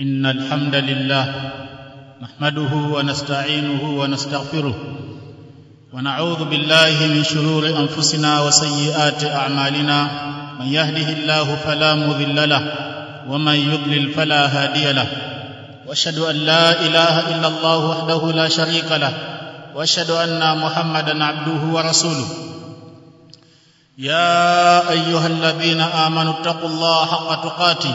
إن الحمد لله نحمده ونستعينه ونستغفره ونعوذ بالله من شرور أنفسنا وسيئات أعمالنا من يهده الله فلا مضل له ومن يضلل فلا هادي له وأشهد أن لا إله إلا الله وحده لا شريك له وأشهد أن محمدا عبده ورسوله. يا أيها الذين آمنوا اتقوا الله حق تقاته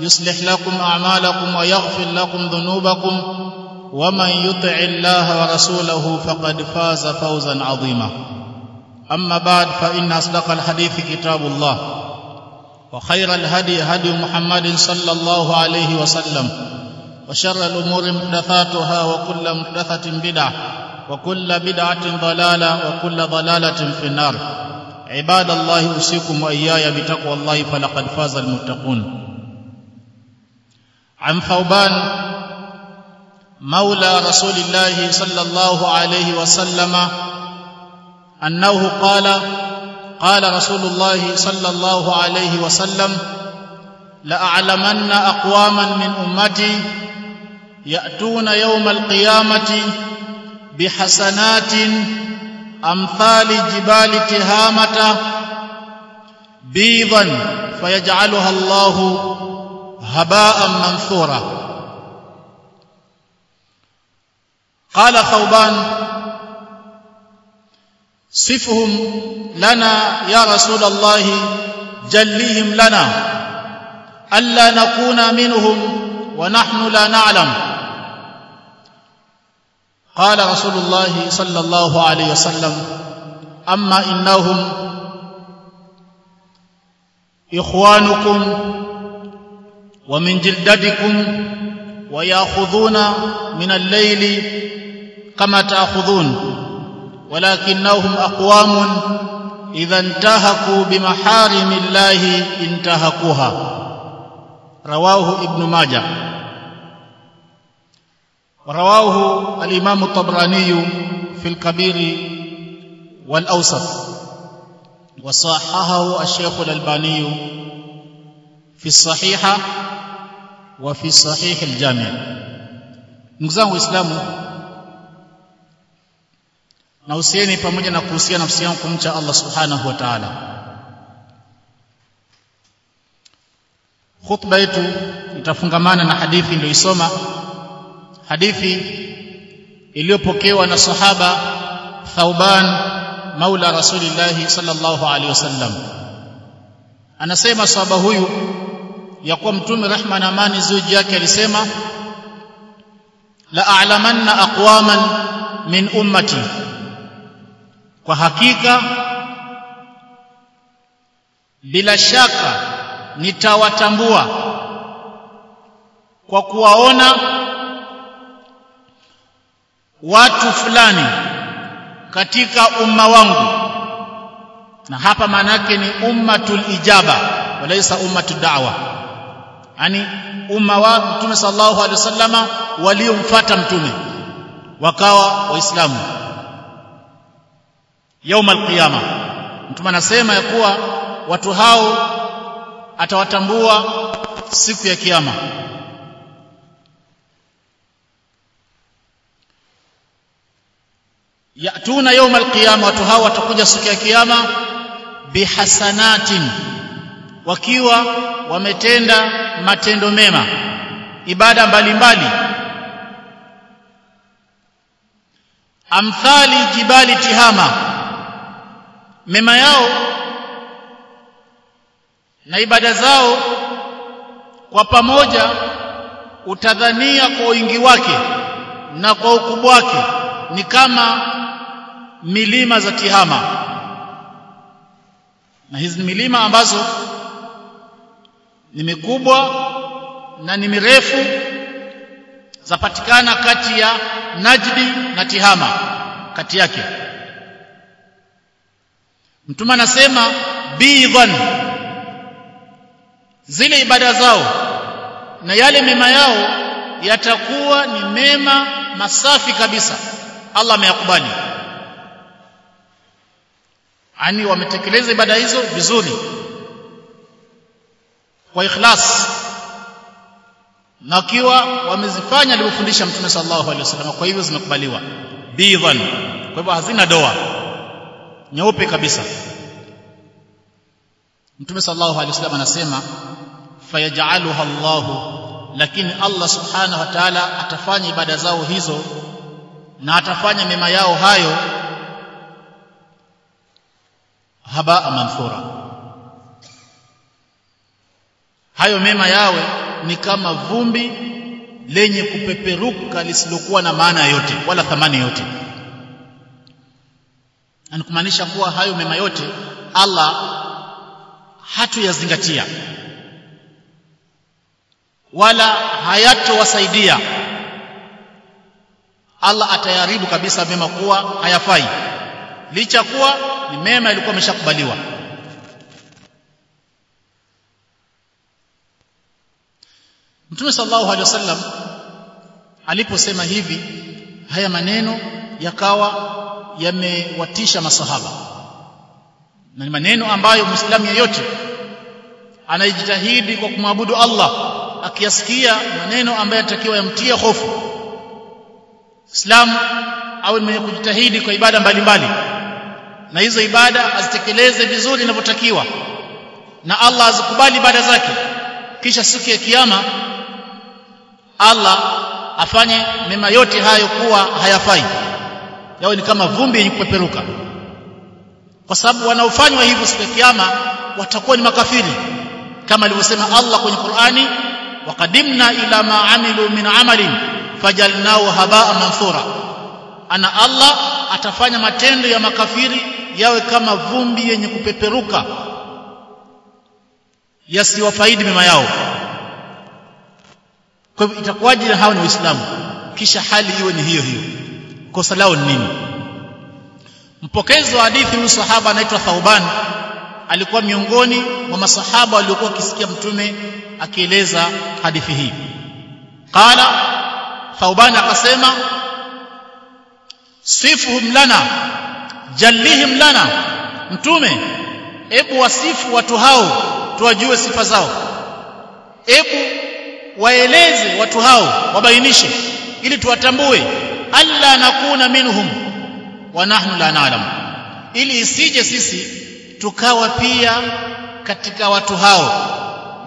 يصلح لكم أعمالكم ويغفر لكم ذنوبكم ومن يطع الله ورسوله فقد فاز فوزا عظيما. أما بعد فإن أصدق الحديث كتاب الله وخير الهدي هدي محمد صلى الله عليه وسلم وشر الأمور محدثاتها وكل محدثة بدعة وكل بدعة ضلالة وكل ضلالة في النار. عباد الله أوصيكم وإياي بتقوى الله فلقد فاز المتقون. عن ثوبان مولى رسول الله صلى الله عليه وسلم أنه قال قال رسول الله صلى الله عليه وسلم لأعلمن أقواما من أمتي يأتون يوم القيامة بحسنات أمثال جبال تهامة بيضا فيجعلها الله هباء منثورا. قال ثوبان صفهم لنا يا رسول الله جليهم لنا ألا نكون منهم ونحن لا نعلم. قال رسول الله صلى الله عليه وسلم أما إنهم إخوانكم ومن جلدتكم ويأخذون من الليل كما تأخذون ولكنهم أقوام إذا انتهكوا بمحارم الله انتهكوها. رواه ابن ماجه. ورواه الإمام الطبراني في الكبير والأوسط. وصححه الشيخ الألباني fi sahiha wa fi sahih al-jami' ndugu zangu waislamu na usieni pamoja na kuhusia nafsi yangu kumcha Allah subhanahu wa ta'ala. Khutba yetu itafungamana na hadithi niliyoisoma hadithi iliyopokewa na sahaba Thauban maula Rasulillah sallallahu alaihi wasallam. Anasema sahaba huyu ya kuwa mtume rehma na amani zuji yake alisema la a'lamanna aqwaman min ummati. Kwa hakika bila shaka nitawatambua kwa kuwaona watu fulani katika umma wangu. Na hapa maana ni ummatul ijaba walaisa ummatud da'wa yani umma wa mtume sallallahu alaihi wasallama waliomfuata mtume. Wakawa waislamu. Yauma alqiyama mtume anasema ya kuwa watu hao atawatambua siku ya kiyama. Yatuna yauma alqiyama watu hao watakuja siku ya kiyama bihasanatin wakiwa wametenda matendo mema ibada mbalimbali. Amthali jibali tihama mema yao na ibada zao kwa pamoja utadhania kwa wingi wake na kwa ukubwa wake. Ni kama milima za Tihama. Na hizi milima ambazo ni mikubwa na ni mirefu zapatikana kati ya Najdi na Tihama kati yake. Mtume anasema bidhan. Zile ibada zao na yale mema yao yatakuwa ni mema masafi kabisa. Allah ameyakubali. Ani wametekeleza ibada hizo vizuri kwa ikhlas. Na wakiwa wamezifanya alivyofundisha mtume sallallahu alaihi wasallam kwa hivyo zimekubaliwa. Bidhan. Kwa hivyo hazina doa. Nyeupe kabisa. Mtume sallallahu alaihi wasallam anasema fayaj'aluha Allah lakini Allah subhanahu wa ta'ala atafanya ibada zao hizo na atafanya mema yao hayo. Haba manthura hayo mema yawe ni kama vumbi lenye kupeperuka lisilokuwa na maana yote wala thamani yote. Anakumaanisha kuwa hayo mema yote Allah hatuyazingatia wala hayatowasaidia. Allah atayaribu kabisa mema kuwa hayafai. Licha kuwa ni mema yalikuwa yameshakubaliwa Mtume sallallahu alaihi wasallam aliposema hivi haya maneno yakawa yamewatisha masahaba. Na ni maneno ambayo muislamu yeyote anajitahidi kwa kumwabudu Allah akiyasikia maneno ambayo yatakiwa yamtia hofu. Islam awe mwenye kujitahidi kwa ibada mbalimbali na hizo ibada azitekeleze vizuri inavyotakiwa na Allah azikubali ibada zake. Kisha siku ya kiyama Allah afanye mema yote hayo kuwa hayafai. Yawe ni kama vumbi yenye kupeperuka kwa sababu wanaofanywa hivyo siku ya kiyama watakuwa ni makafiri. Kama alivyosema Allah kwenye Qur'ani waqadimna ila ma amilu min amalin fajalnahu habaa mansura. Ana Allah atafanya matendo ya makafiri yawe kama vumbi yenye kupeperuka yasiwafaidi mema yao kwa hivyo itakuwaje na hao ni waislamu? Kisha hali iwe ni hiyo hiyo. Kosa lao ni nini? Mpokezi wa hadithi huyu sahaba anaitwa Thauban. Alikuwa miongoni mwa masahaba waliokuwa wakisikia mtume akieleza hadithi hii. Qala Thauban akasema sifuhum lana jallihim lana. Mtume ebu wasifu watu hao tuwajue sifa zao. Hebu waeleze watu hao wabainishe ili tuwatambue. Alla nakuna minhum wa nahnu la na'lam. Ili isije sisi tukawa pia katika watu hao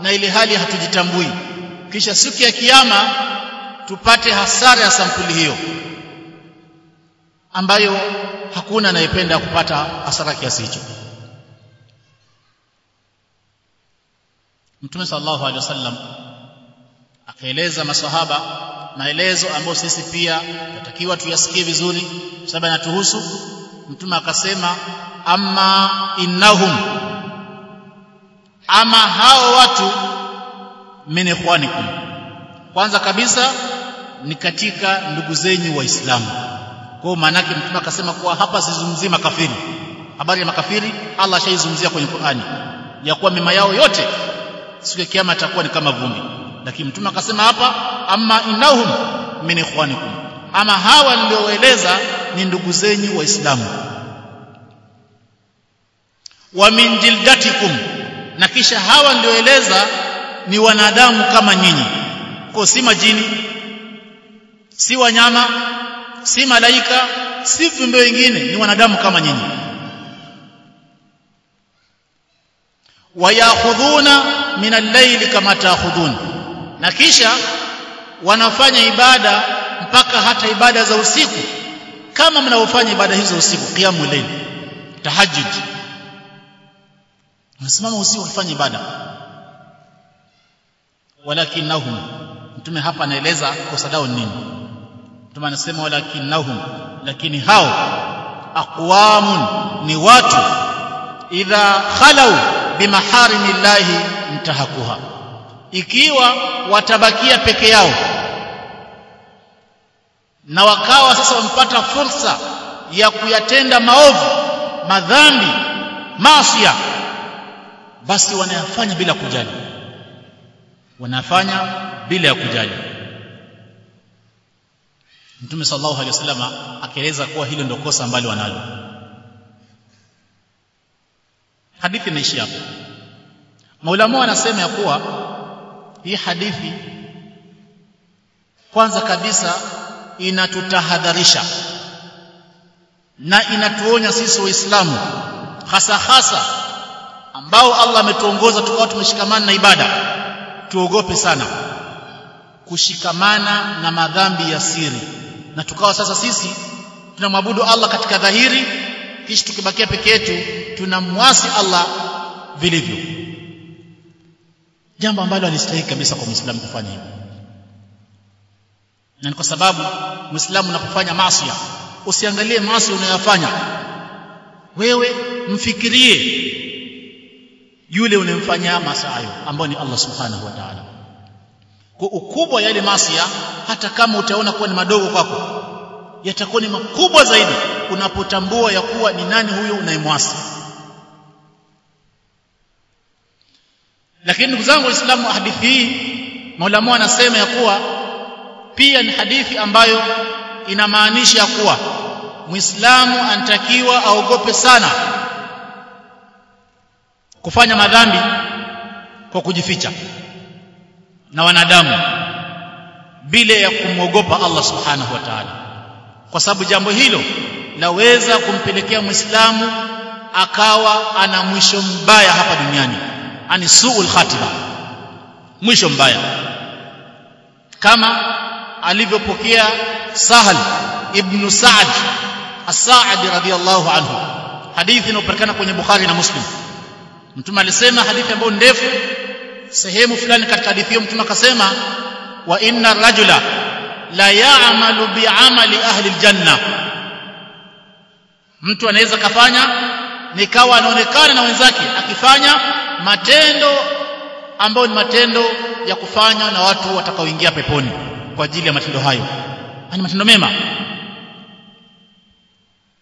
na ile hali hatujitambui. Kisha siku ya kiyama tupate hasara ya sampuli hiyo ambayo hakuna anayependa kupata hasara kiasi hicho. Mtume sallallahu alaihi wasallam akaeleza maswahaba maelezo ambayo sisi pia tunatakiwa tuyasikie vizuri. Sababu yanatuhusu mtume akasema amma innahum ama hao watu min ikhwanikum. Kwanza kabisa ni katika ndugu zenyu waislamu. Kwa maana yake mtume akasema kuwa hapa sizungumzii makafiri. Habari ya makafiri Allah ashaizungumzia kwenye Qur'ani. Ya kuwa mema yao yote siku ya kiyama itakuwa ni kama vumbi lakini mtume akasema hapa amma inahum min ikhwanikum. Ama hawa nilioeleza ni ndugu zenyu waislamu. Wa min jildatikum. Na kisha hawa nilioeleza ni wanadamu kama nyinyi. Kwa si majini si wanyama si malaika si viumbe wengine ni wanadamu kama nyinyi. Wayakhudhuna min al-layli kama ta'khudhun na kisha wanafanya ibada mpaka hata ibada za usiku. Kama mnaofanya ibada hizo usiku qiyamul layl tahajjud. Msimama usiku kufanya ibada. Walakinahum mtume hapa anaeleza kosa lao nini. Mtume anasema walakinahum lakini hao aqwamun ni watu. Idha khalau bimaharimillahi mtahakuha ikiwa watabakia peke yao na wakawa sasa wamepata fursa ya kuyatenda maovu madhambi maasiya basi wanayafanya bila kujali. Wanafanya bila ya kujali. Mtume sallallahu alaihi wasallam akieleza kuwa hilo ndio kosa ambalo wanalo. Hadithi inaishia hapo. Maulama anasema ya kuwa hii hadithi kwanza kabisa inatutahadharisha na inatuonya sisi waislamu hasa hasa ambao Allah ametuongoza tukawa tumeshikamana na ibada tuogope sana kushikamana na madhambi ya siri. Na tukawa sasa sisi tunamwabudu Allah katika dhahiri kisha tukibakia peke yetu tunamwasi Allah vilivyo jambo ambalo halistahili kabisa kwa Muislamu kufanya hivyo. Na ni kwa sababu Muislamu unapofanya maasi usiangalie maasi unayofanya wewe mfikirie yule unemfanyia maasi hayo ambao ni Allah subhanahu wa ta'ala. Kwa ukubwa yale maasi hata kama utaona kuwa ni madogo kwako yatakuwa ni makubwa zaidi unapotambua ya kuwa ni nani huyo unayemwasi lakini ndugu zangu waislamu hadithi hii maulama anasema ya kuwa pia ni hadithi ambayo inamaanisha ya kuwa muislamu anatakiwa aogope sana kufanya madhambi kwa kujificha na wanadamu bila ya kumwogopa Allah subhanahu wa ta'ala. Kwa sababu jambo hilo laweza kumpelekea muislamu akawa ana mwisho mbaya hapa duniani ani suul khatiba mwisho mbaya. Kama alivyopokea Sahal ibn Sa'd As-Sa'di radhiyallahu anhu. Hadithi inayopatikana kwenye Bukhari na Muslim. Mtume alisema hadithi ambayo ndefu sehemu fulani katika hadithi hiyo Mtume akasema wa inna rajula la ya'malu bi'amali ahli aljanna. Mtu anaweza kafanya nikawa anaonekana na wenzake akifanya matendo ambayo ni matendo ya kufanya na watu watakaoingia peponi kwa ajili ya matendo hayo. Ni matendo mema.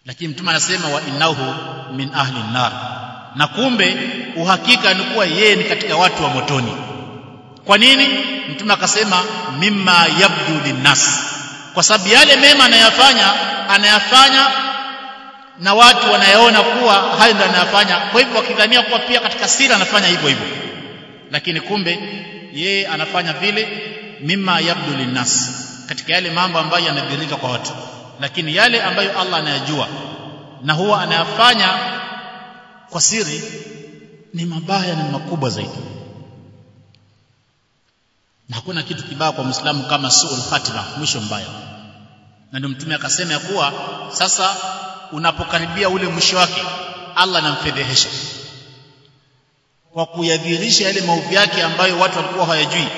Lakini mtume anasema wa innahu min ahli nar na kumbe uhakika ni kuwa yeye ni katika watu wa motoni. Kwa nini? Mtume akasema mimma yabdu linnas. Kwa sababu yale mema anayafanya anayafanya na watu wanayaona kuwa hayo ndio anayafanya. Kwa hivyo wakidhania kuwa pia katika siri anafanya hivyo hivyo. Lakini kumbe yeye anafanya vile mima yabdu linnas katika yale mambo ambayo yanadhirika kwa watu. Lakini yale ambayo Allah anayajua na huwa anayafanya kwa siri ni mabaya na makubwa zaidi. Na hakuna kitu kibaya kwa Muislamu kama suul khatima mwisho mbaya. Na ndio mtume akasema ya kuwa sasa unapokaribia ule mwisho wake Allah anamfedhehesha. Kwa kuyadhirisha yale maovu yake ambayo watu walikuwa hawajui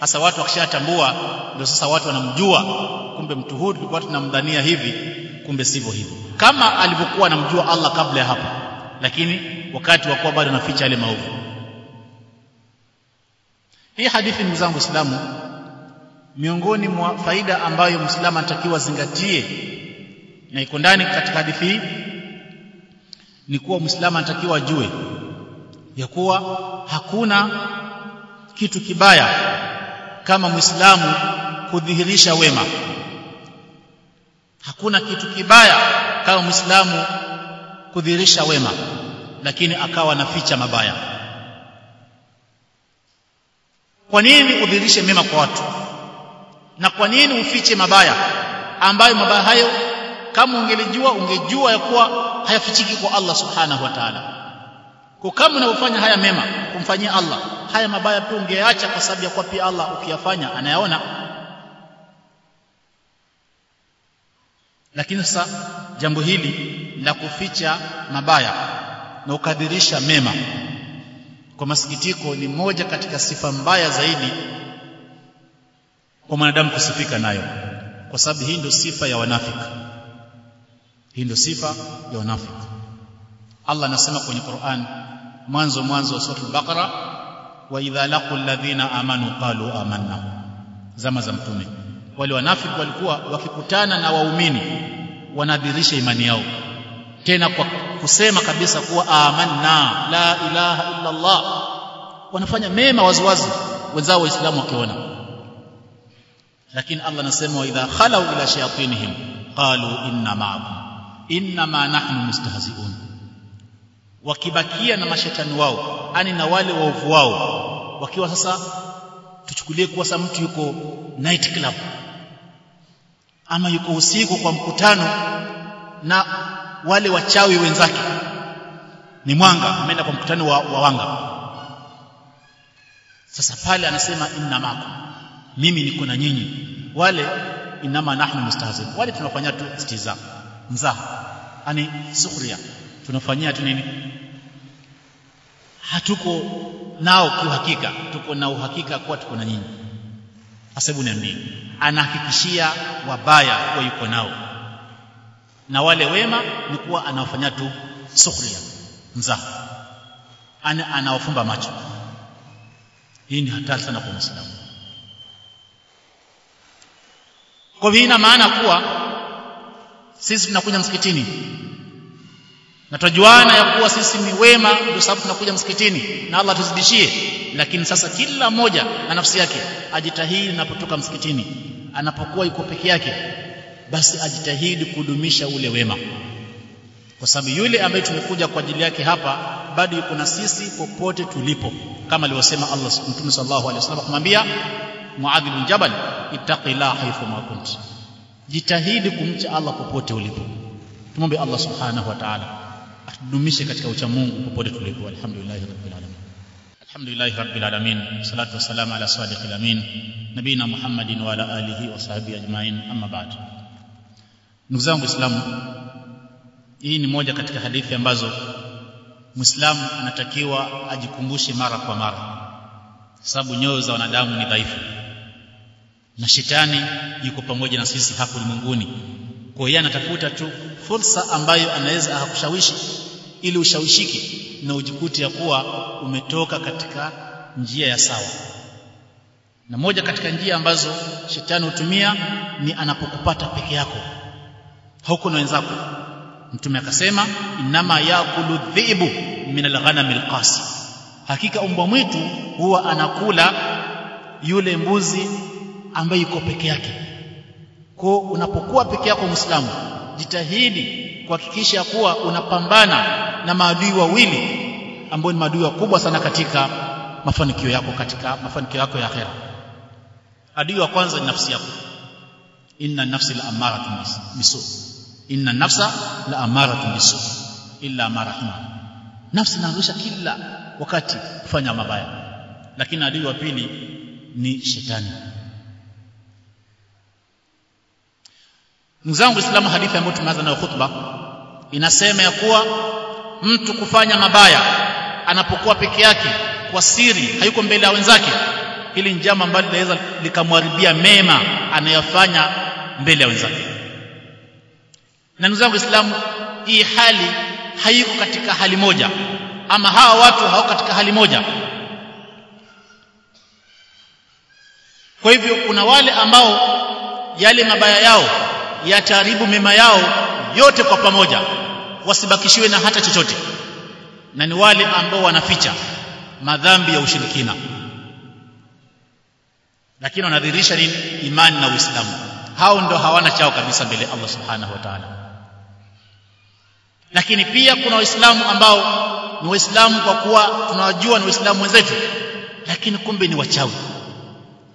hasa watu wakishatambua ndio sasa watu wanamjua kumbe mtu huyu tulikuwa tunamdhania hivi kumbe sivyo hivyo. Kama alivyokuwa anamjua Allah kabla ya hapo lakini wakati wakuwa bado anaficha yale maovu. Hii hadithi ndugu zangu islamu miongoni mwa faida ambayo Muislamu anatakiwa zingatie na iko ndani katika hadithi hii ni kuwa Muislamu anatakiwa ajue ya kuwa hakuna kitu kibaya kama Muislamu kudhihirisha wema. Hakuna kitu kibaya kama Muislamu kudhihirisha wema lakini akawa naficha mabaya. Kwa nini udhihirishe mema kwa watu? Na kwa nini ufiche mabaya ambayo mabaya hayo kama ungelijua ungejua ya kuwa hayafichiki kwa Allah subhanahu wa ta'ala. Kwa kama unavyofanya haya mema kumfanyia Allah. Haya mabaya pia ungeacha kwa sababu ya kuwa pia Allah ukiyafanya anayaona. Lakini sasa jambo hili la kuficha mabaya na ukadhirisha mema kwa masikitiko ni moja katika sifa mbaya zaidi kwa mwanadamu kusifika nayo. Kwa sababu hii ndio sifa ya wanafiki hii ndio sifa ya wanafiki. Allah anasema kwenye Qur'an mwanzo mwanzo wa sura al-Baqara wa idha laqul ladhina amanu qalu amanna. Zama za mtume. Wale wanafiki walikuwa wakikutana na waumini wanadhirisha imani yao. Tena kwa kusema kabisa kuwa amanna la ilaha illa Allah wanafanya mema waziwazi. Wenzao waislamu wakiona. Lakini Allah anasema wa idha khalau ila shayatinihim qalu inna ma'akum inna ma nahnu mustahzi'un. Wakibakia na mashetani wao ani na wale waovu wao wakiwa sasa tuchukulie kuwa sasa mtu yuko night club. Ama yuko usiku kwa mkutano na wale wachawi wenzake. Ni mwanga ameenda kwa mkutano wa, wa wanga. Sasa pale anasema inna makum mimi niko na nyinyi. Wale inama nahnu mustahzin wale tunafanya tu istiza mzaha. Yani sukhria. Tunafanyia tu nini? Hatuko nao kiuhakika tuko na uhakika kuwa tuko na nyinyi. Asabu niambie. Anahakikishia wabaya kuwa yuko nao. Na wale wema ni kuwa anawafanyia tu sukhria mzaha. Ana anawafumba macho. Hii ni hatari sana kwa muislamu. Kwa hivyo ina maana kuwa sisi tunakuja msikitini. Na tujuana ya kuwa sisi ni wema ndio sababu tunakuja msikitini. Na Allah tuzidishie lakini sasa kila mmoja na nafsi yake. Ajitahidi anapotoka msikitini. Anapokuwa yuko peke yake basi ajitahidi kudumisha ule wema. Kwa sababu yule ambaye tumekuja kwa ajili yake hapa bado yuko na sisi popote tulipo. Kama alivyosema Allah Mtume sallallahu alaihi wasallam kumwambia Muadh bin Jabal ittaqillaha haythu ma kunt jitahidi kumcha Allah popote ulipo. Tumombe Allah subhanahu wa ta'ala atudumishe katika ucha Mungu popote tulipo. Alhamdulillah rabbil alamin. Alhamdulillah rabbil alamin. Salatu wassalamu ala sadiqil amin. Nabina muhammadin wa ala alihi wa sahbihi ajma'in. Amma ba'd. Ndugu zangu waislamu hii ni moja katika hadithi ambazo muislamu anatakiwa ajikumbushe mara kwa mara. Sababu nyoyo za wanadamu ni dhaifu na shetani yuko pamoja na sisi hapo ulimwenguni. Kwa hiyo anatafuta tu fursa ambayo anaweza akakushawishi ili ushawishike na ujikute ya kuwa umetoka katika njia ya sawa. Na moja katika njia ambazo shetani hutumia ni anapokupata peke yako. Huko na wenzako. Mtume akasema inama yakulu dhibu min alghanam alqasi hakika umbwa mwitu huwa anakula yule mbuzi ambaye iko peke yake. Kwa unapokuwa peke yako muislamu jitahidi kuhakikisha kuwa unapambana na maadui wawili ambao ni maadui wakubwa sana katika mafanikio yako katika mafanikio yako ya akhera. Adui wa kwanza ni nafsi yako. Inna nafsi la amaratun bisu. Inna nafsa la amaratun bisu illa ma rahima. Nafsi inaangusha kila wakati kufanya mabaya. Lakini adui wa pili ni shetani ndugu islamu hadithi ambayo tumeanza nayo khutba inasema ya kuwa mtu kufanya mabaya anapokuwa peke yake kwa siri hayuko mbele ya wenzake hili ni jambo ambalo linaweza likamharibia mema anayofanya mbele ya wenzake. Na ndugu zangu hii hali haiko katika hali moja ama hawa watu hawako katika hali moja. Kwa hivyo kuna wale ambao yale mabaya yao yataharibu mema yao yote kwa pamoja wasibakishiwe na hata chochote. Na ni wale ambao wanaficha madhambi ya ushirikina. Lakini wanadhirisha nini? Imani na uislamu. Hao ndo hawana chao kabisa mbele Allah subhanahu wa ta'ala. Lakini pia kuna waislamu ambao ni waislamu kwa kuwa tunawajua ni waislamu wenzetu. Lakini kumbe ni wachawi.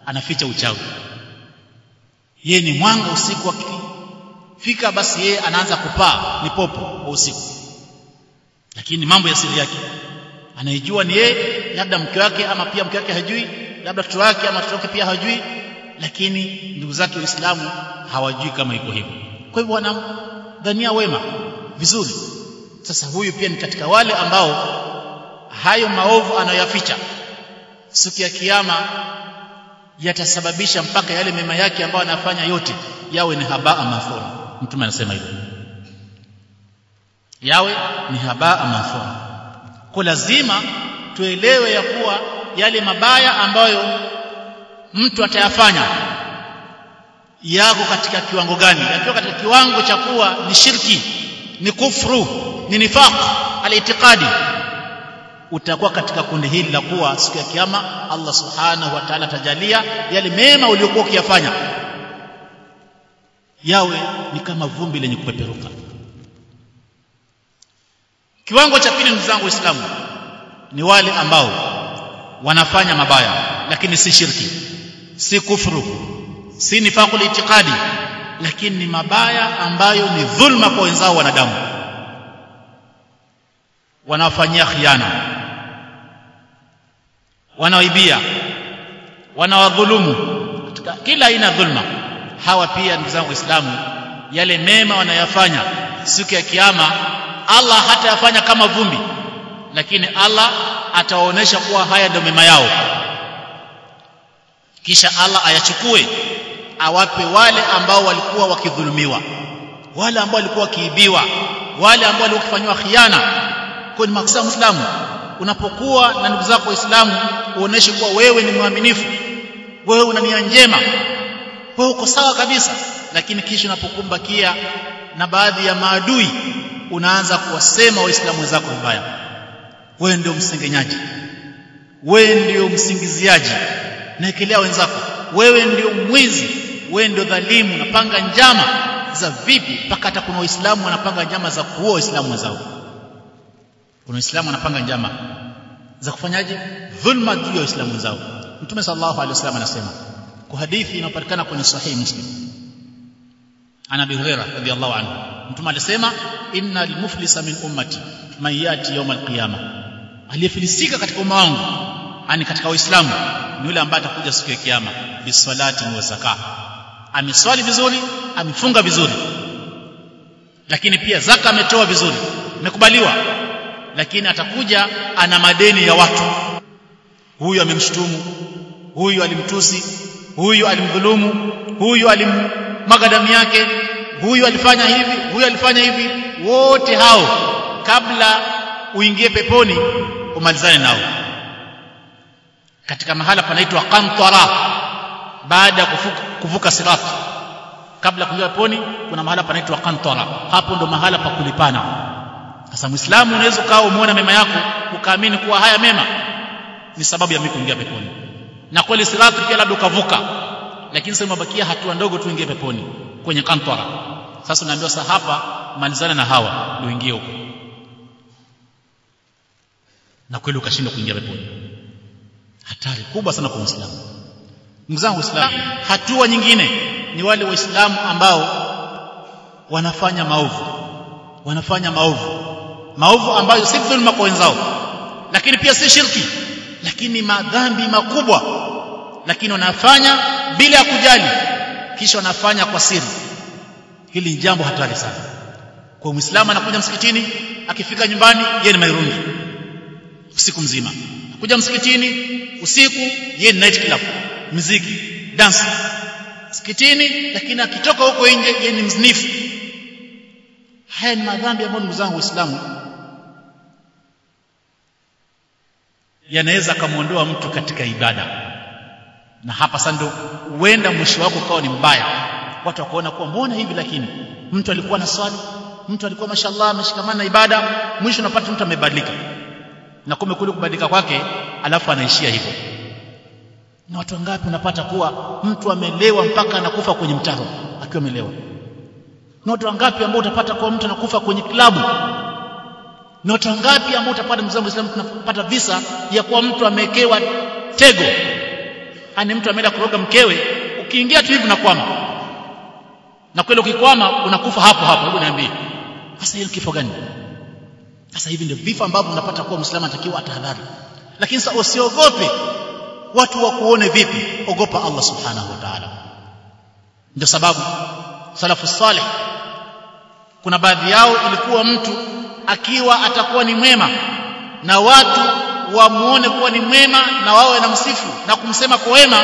Anaficha uchawi. Yeye ni mwanga usiku akifika basi yeye anaanza kupaa ni popo kwa usiku. Lakini mambo ya siri yake anaijua ni yeye labda mke wake ama pia mke wake hajui labda mtoto wake ama mtoto wake pia hajui lakini ndugu zake waislamu hawajui kama iko hivyo. Kwa hivyo wanamdhania wema vizuri. Sasa huyu pia ni katika wale ambao hayo maovu anayoyaficha siku ya kiyama yatasababisha mpaka yale mema yake ambayo anafanya yote yawe ni habaa mafura mtume anasema hivyo yawe ni habaa mafura kwa lazima tuelewe ya kuwa yale mabaya ambayo mtu atayafanya yako katika kiwango gani? Yakiwa katika kiwango cha kuwa ni shirki ni kufru ni nifaq al-i'tiqadi utakuwa katika kundi hili la kuwa siku ya kiyama Allah subhanahu wa ta'ala tajalia yale mema uliyokuwa ukiyafanya yawe ni kama vumbi lenye kupeperuka. Kiwango cha pili ndugu zangu waislamu ni wale ambao wanafanya mabaya lakini si shirki si kufru si nifaqul itiqadi lakini ni mabaya ambayo ni dhulma kwa wenzao wanadamu. Wanawafanyia khiana wanaoibia wanawadhulumu katika kila aina dhulma hawa pia ndugu zangu waislamu yale mema wanayafanya siku ya kiyama Allah hatayafanya kama vumbi lakini Allah atawaonesha kuwa haya ndio mema yao. Kisha Allah ayachukue awape wale ambao walikuwa wakidhulumiwa wale ambao walikuwa wakiibiwa wale ambao walikuwa khiana. Kwa ni makosa muislamu. Unapokuwa na ndugu zako waislamu uoneshe kuwa wewe ni mwaminifu wewe una nia njema wewe uko sawa kabisa. Lakini kisha unapokumbakia na baadhi ya maadui unaanza kuwasema waislamu wenzako vibaya. Wewe ndio msengenyaji wewe ndio msingiziaji. Naekelea wenzako. Wewe ndio mwizi. Wewe ndio dhalimu. Unapanga njama za vipi mpaka hata kuna waislamu wanapanga njama za kuua waislamu wenzao? Kuna waislamu wanapanga njama za kufanyaje? Dhulma juu ya waislamu wenzao. Mtume sallallahu alaihi wasallam anasema kwa hadithi inayopatikana kwenye sahihi muslim. Ana abi hurairah radhiyallahu anhu. Mtume alisema inna muflisa min ummati man yati yawm alqiyama. Aliyefilisika katika umma wangu ani katika waislamu ni yule ambaye atakuja siku ya kiyama bisalati wa zaka ameswali vizuri amefunga vizuri. Lakini pia zaka ametoa vizuri imekubaliwa lakini atakuja ana madeni ya watu. Huyu amemshutumu huyu alimtusi huyu alimdhulumu huyu alimagadam yake huyu alifanya hivi huyu alifanya hivi. Wote hao kabla uingie peponi umalizane nao. Katika mahala panaitwa qantara baada ya kuvuka, kuvuka sirat kabla kuingia peponi kuna mahala panaitwa qantara. Hapo ndo mahala pa kulipana. Sasa muislamu unaweza ukawa umeona mema yako ukaamini kuwa haya mema ni sababu ya mimi kuingia peponi na kweli sirati pia labda ukavuka lakini sasa umebakia hatua ndogo tu ingie peponi kwenye kantara sasa unaambiwa sasa hapa malizana na hawa ndio ingie huko. Na kweli ukashindwa kuingia peponi. Hatari kubwa sana kwa muislamu. Mzangu islam hatua nyingine ni wale waislamu ambao wanafanya maovu. Wanafanya maovu. Maovu ambayo si dhulma kwa wenzao lakini pia si shirki lakini madhambi makubwa lakini wanafanya bila ya kujali. Kisha wanafanya kwa siri. Hili ni jambo hatari sana. Kwa muislamu anakuja msikitini akifika nyumbani yeye ni mairungi usiku mzima. Kuja msikitini usiku yeye ni night club. Muziki dance. Msikitini lakini akitoka huko nje yeye ni mzinifu haya ni madhambi ambayo ndugu zangu waislamu yanaweza kumuondoa mtu katika ibada na hapa sasa ndio huenda mwisho wako ukawa ni mbaya. Watu wakaona kuwa mbona hivi lakini? Mtu alikuwa na swali mtu alikuwa mashallah ameshikamana na ibada mwisho unapata mtu amebadilika. Na kumbe kule kubadilika kwake alafu anaishia hivyo. Na watu wangapi unapata kuwa mtu amelewa mpaka anakufa kwenye mtaro akiwa amelewa? Na watu wangapi ambao utapata kuwa mtu anakufa kwenye klabu? Na watu wangapi ambao utapata mzee wa Uislamu tunapata visa ya kuwa mtu amewekewa tego ani mtu ameenda kuroga mkewe ukiingia tu hivi unakwama. Na kweli ukikwama unakufa hapo hapo hebu niambie. Sasa hiyo kifo gani? Sasa hivi ndio vifo ambavyo unapata kuwa muislamu anatakiwa atahadhari. Lakini sasa usiogope. Watu wakuone vipi? Ogopa Allah subhanahu wa ta'ala. Ndio sababu salafu salih kuna baadhi yao ilikuwa mtu akiwa atakuwa ni mwema na watu wamuone kuwa ni mwema na wawe na msifu na kumsema kwa wema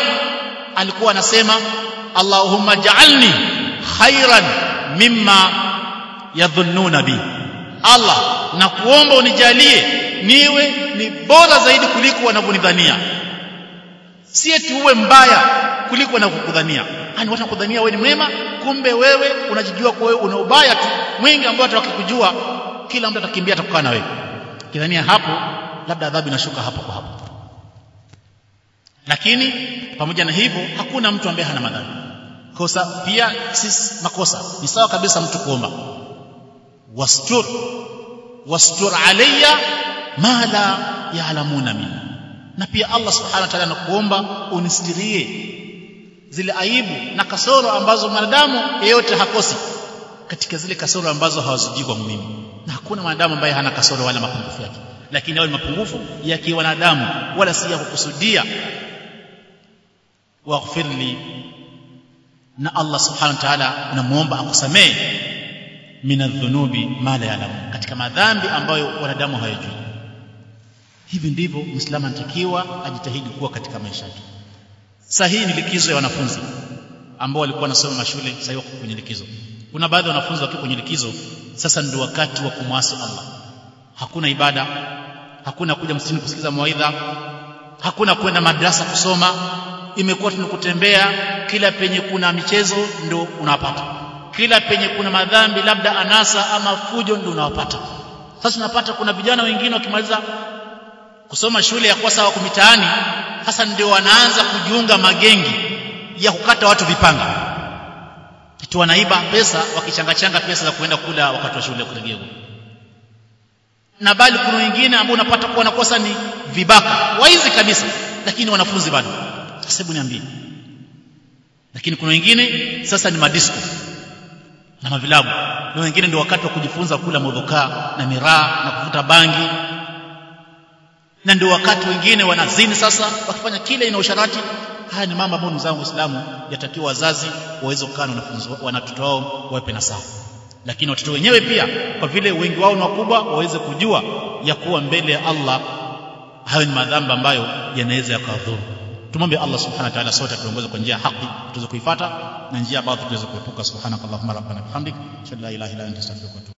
alikuwa anasema Allahumma ja'alni khairan mimma yadhunnuna bi. Allah na kuomba unijalie niwe ni bora zaidi kuliko wanavyonidhania. Si eti uwe mbaya kuliko wanavyokudhania. Yani watu wakudhania wewe ni mwema kumbe wewe unajijua kwa wewe una ubaya tu mwingi ambao watu wakikujua kila mtu atakimbia atakukaa na wewe. Kidhania hapo labda adhabu inashuka hapo kwa hapo. Lakini pamoja na hivyo hakuna mtu ambaye hana madhambi kosa pia sisi makosa. Ni sawa kabisa mtu kuomba. Wastur wastur alayya ma la ya'lamuna min. Na pia Allah subhanahu wa ta'ala anakuomba unistirie zile aibu na kasoro ambazo mwanadamu yeyote hakosi katika zile kasoro ambazo hawazijui kwa mimi na hakuna mwanadamu ambaye hana kasoro wala mapungufu yake lakini hayo ni mapungufu ya kiwanadamu wala si ya kukusudia. Waghfirli na Allah subhanahu wa ta'ala unamuomba akusamee min adh-dhunubi ma la ya'lam katika madhambi ambayo wanadamu hayajui. Hivi ndivyo muislamu anatakiwa ajitahidi kuwa katika maisha yake. Sasa hii ni likizo ya wanafunzi ambao walikuwa wanasoma mashule sasa wako kwenye likizo. Kuna baadhi ya wanafunzi wakiwa kwenye likizo. Sasa ndio wakati wa kumwasi Allah. Hakuna ibada hakuna kuja msikitini kusikiza mawaidha. Hakuna kwenda madrasa kusoma. Imekuwa tunakutembea kila penye kuna michezo ndio unapata. Kila penye kuna madhambi labda anasa ama fujo ndio unawapata. Sasa unapata kuna vijana wengine wakimaliza kusoma shule ya kuwa sawa kumitaani sasa ndio wanaanza kujiunga magengi ya kukata watu vipanga. Tu wanaiba pesa wakichangachanga pesa za kuenda kula wakati wa shule kulegea na bali kuna wengine ambao unapata kuwa nakosa ni vibaka. Waizi kabisa lakini wanafunzi bado. Sasa hebu niambie. Lakini kuna wengine sasa ni madisco na mavilabu. Na wengine ndio wakati wa kujifunza kula modhokaa na miraa na kuvuta bangi. Na ndio wakati wengine wanazini sasa wakifanya kile ina usharati. Haya ni mambo ambayo mzangu Uislamu yatakiwa wazazi waweze kukaa na wanatoto wao wape na sawa lakini watoto wenyewe pia kwa vile wengi wao ni wakubwa waweze kujua ya kuwa mbele ya Allah hayo ni madhambi ambayo yanaweza yakadhuru tumwombe Allah subhanahu wa ta'ala sote tuongoze kwa njia ya haki tuweze kuifuata na njia ambayo tuweze kuepuka. Subhanakallahumma rabbana bihamdik shalla ilaha illa anta astaghfiruka